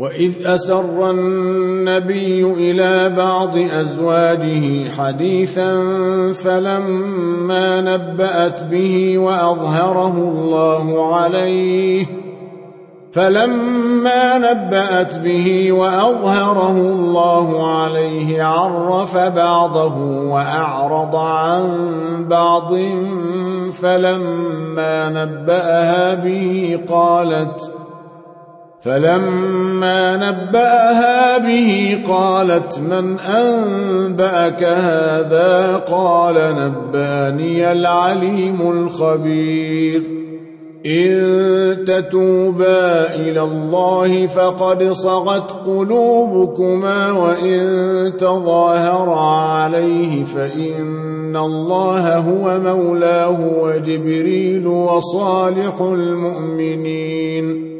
وإذ أسر النبي إلى بعض أزواجه حديثا فلما نبأت به وأظهره الله عليه فلما نبأت به وأظهره الله عليه عرف بعضه وأعرض عن بعض فلما نبأها به قالت فلما نبأها به قالت من أنبأك هذا؟ قال نبأني العليم الخبير. إن تتوبا إلى الله فقد صغت قلوبكما وإن تظاهرا عليه فإن الله هو مولاه وجبريل وصالح المؤمنين.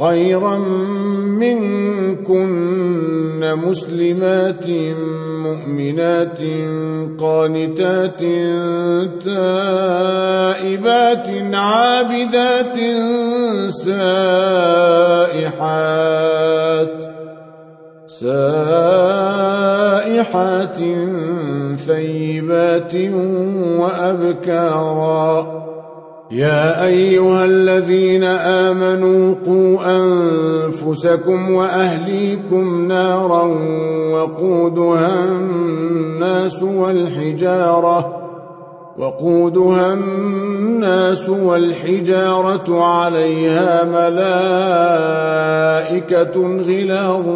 خيرا منكن مسلمات مؤمنات قانتات تائبات عابدات سائحات سائحات ثيبات وأبكارا يا أيها الذين آمنوا قوا أنفسكم وأهليكم نارا وقودها الناس والحجارة وقودها الناس والحجارة عليها ملائكة غلاظ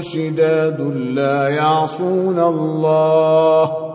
شداد لا يعصون الله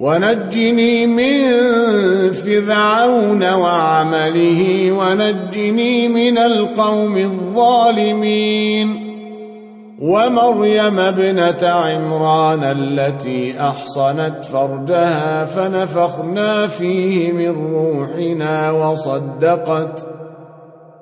ونجني من فرعون وعمله ونجني من القوم الظالمين. ومريم ابنة عمران التي أحصنت فرجها فنفخنا فيه من روحنا وصدقت